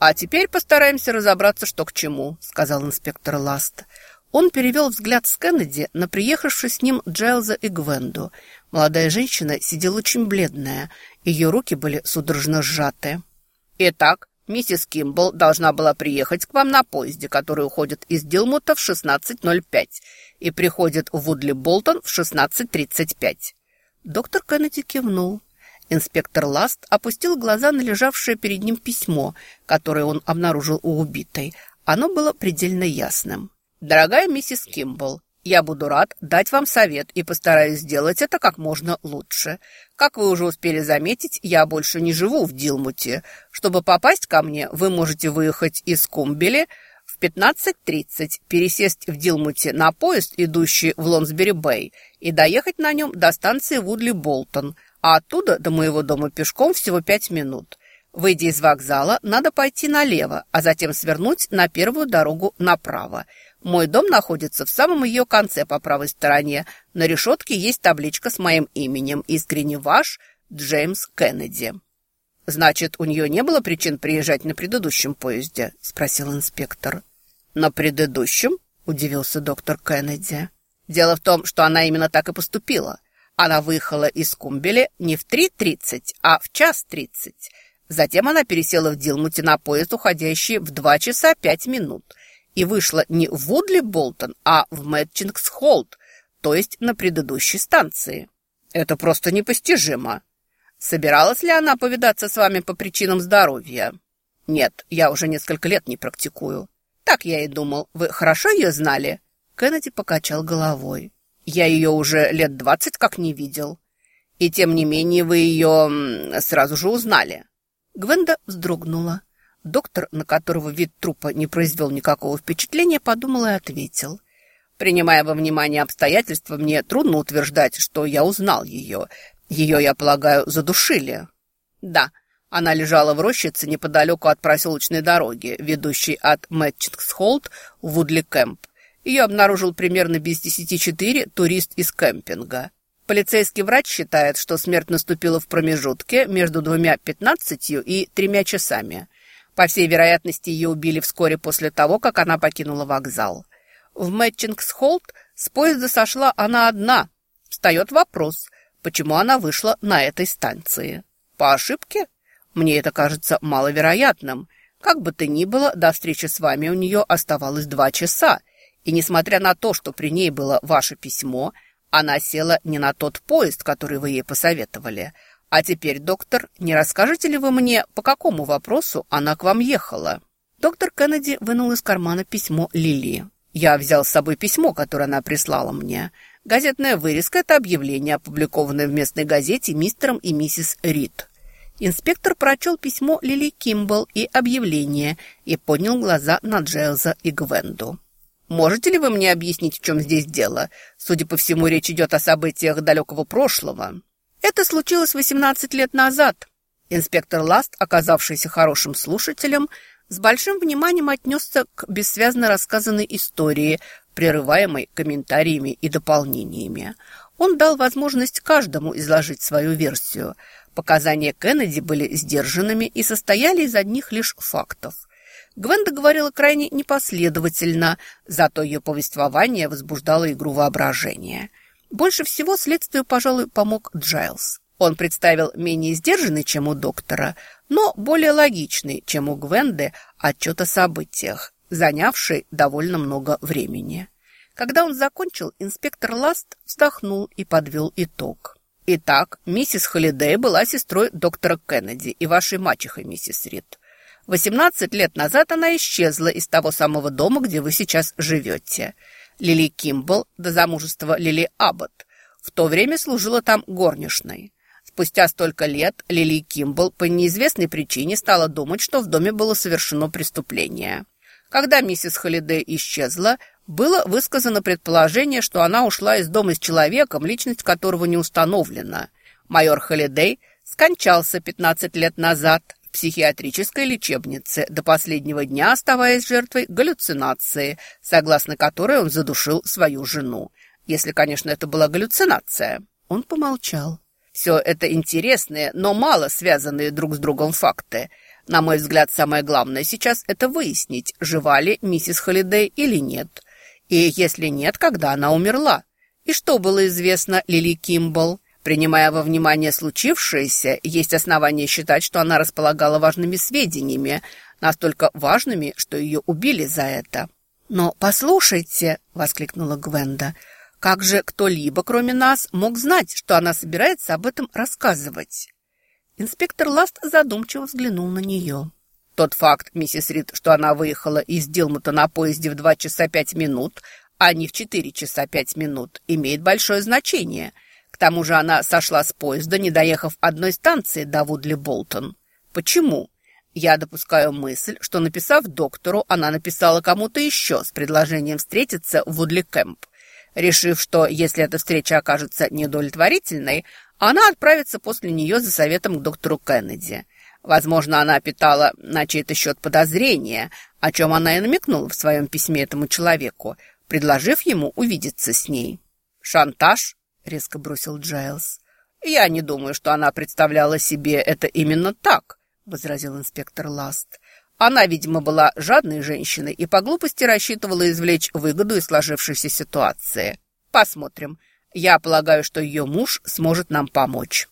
«А теперь постараемся разобраться, что к чему», — сказал инспектор Ласт. Он перевел взгляд с Кеннеди на приехавших с ним Джайлза и Гвенду. Молодая женщина сидела очень бледная. Ее руки были судорожно сжаты. «Итак, миссис Кимбл должна была приехать к вам на поезде, который уходит из Дилмута в 16.05 и приходит в Вудли Болтон в 16.35». Доктор Кеннеди кивнул. Инспектор Ласт опустил глаза на лежавшее перед ним письмо, которое он обнаружил у убитой. Оно было предельно ясным. «Дорогая миссис Кимбл, я буду рад дать вам совет и постараюсь сделать это как можно лучше. Как вы уже успели заметить, я больше не живу в Дилмуте. Чтобы попасть ко мне, вы можете выехать из Кумбели в 15.30, пересесть в Дилмуте на поезд, идущий в Лонсбери-Бэй, и доехать на нем до станции Вудли-Болтон, а оттуда до моего дома пешком всего пять минут. Выйдя из вокзала, надо пойти налево, а затем свернуть на первую дорогу направо – мой дом находится в самом ее конце по правой стороне. На решетке есть табличка с моим именем. Искренне ваш Джеймс Кеннеди. «Значит, у нее не было причин приезжать на предыдущем поезде?» – спросил инспектор. «На предыдущем?» – удивился доктор Кеннеди. «Дело в том, что она именно так и поступила. Она выехала из Кумбели не в 3.30, а в час 30. Затем она пересела в Дилмуте на поезд, уходящий в 2 часа 5 минут и вышла не в Вудли Болтон, а в Мэтчингс-Холд, то есть на предыдущей станции. Это просто непостижимо. Собиралась ли она повидаться с вами по причинам здоровья? Нет, я уже несколько лет не практикую. Так я и думал. Вы хорошо ее знали? Кеннеди покачал головой. Я ее уже лет двадцать как не видел. И тем не менее вы ее сразу же узнали. Гвенда вздрогнула. Доктор, на которого вид трупа не произвел никакого впечатления, подумал и ответил. «Принимая во внимание обстоятельства, мне трудно утверждать, что я узнал ее. Ее, я полагаю, задушили». «Да, она лежала в рощице неподалеку от проселочной дороги, ведущей от Мэтчингс-Холд в Вудли-Кэмп. Ее обнаружил примерно без десяти четыре турист из кемпинга». Полицейский врач считает, что смерть наступила в промежутке между двумя пятнадцатью и тремя часами. По всей вероятности, ее убили вскоре после того, как она покинула вокзал. В Мэтчингс-Холд с поезда сошла она одна. Встает вопрос, почему она вышла на этой станции. По ошибке? Мне это кажется маловероятным. Как бы то ни было, до встречи с вами у нее оставалось два часа. И несмотря на то, что при ней было ваше письмо, она села не на тот поезд, который вы ей посоветовали – а теперь, доктор, не расскажете ли вы мне, по какому вопросу она к вам ехала?» Доктор Кеннеди вынул из кармана письмо Лили. «Я взял с собой письмо, которое она прислала мне. Газетная вырезка – это объявление, опубликованное в местной газете мистером и миссис Рид». Инспектор прочел письмо Лили Кимбл и объявление и поднял глаза на Джейлза и Гвенду. «Можете ли вы мне объяснить, в чем здесь дело? Судя по всему, речь идет о событиях далекого прошлого». Это случилось 18 лет назад. Инспектор Ласт, оказавшийся хорошим слушателем, с большим вниманием отнесся к бессвязно рассказанной истории, прерываемой комментариями и дополнениями. Он дал возможность каждому изложить свою версию. Показания Кеннеди были сдержанными и состояли из одних лишь фактов. Гвенда говорила крайне непоследовательно, зато ее повествование возбуждало игру воображения – больше всего следствию, пожалуй, помог Джайлз. Он представил менее сдержанный, чем у доктора, но более логичный, чем у Гвенды, отчет о событиях, занявший довольно много времени. Когда он закончил, инспектор Ласт вздохнул и подвел итог. Итак, миссис Холидей была сестрой доктора Кеннеди и вашей мачехой, миссис Рид. 18 лет назад она исчезла из того самого дома, где вы сейчас живете – Лили Кимбл до замужества Лили Аббот. В то время служила там горничной. Спустя столько лет Лили Кимбл по неизвестной причине стала думать, что в доме было совершено преступление. Когда миссис Холидей исчезла, было высказано предположение, что она ушла из дома с человеком, личность которого не установлена. Майор Холидей скончался 15 лет назад психиатрической лечебнице, до последнего дня оставаясь жертвой галлюцинации, согласно которой он задушил свою жену. Если, конечно, это была галлюцинация. Он помолчал. Все это интересные, но мало связанные друг с другом факты. На мой взгляд, самое главное сейчас это выяснить, жива ли миссис Холидей или нет. И если нет, когда она умерла. И что было известно Лили Кимбл? Принимая во внимание случившееся, есть основания считать, что она располагала важными сведениями, настолько важными, что ее убили за это. «Но послушайте», — воскликнула Гвенда, — «как же кто-либо, кроме нас, мог знать, что она собирается об этом рассказывать?» Инспектор Ласт задумчиво взглянул на нее. Тот факт, миссис Рид, что она выехала из Дилмута на поезде в два часа пять минут, а не в четыре часа пять минут, имеет большое значение. К тому же она сошла с поезда, не доехав одной станции до Вудли-Болтон. Почему? Я допускаю мысль, что, написав доктору, она написала кому-то еще с предложением встретиться в Вудли-Кэмп. Решив, что если эта встреча окажется неудовлетворительной, она отправится после нее за советом к доктору Кеннеди. Возможно, она питала на чей-то счет подозрения, о чем она и намекнула в своем письме этому человеку, предложив ему увидеться с ней. «Шантаж?» — резко бросил Джайлз. «Я не думаю, что она представляла себе это именно так», — возразил инспектор Ласт. «Она, видимо, была жадной женщиной и по глупости рассчитывала извлечь выгоду из сложившейся ситуации. Посмотрим. Я полагаю, что ее муж сможет нам помочь».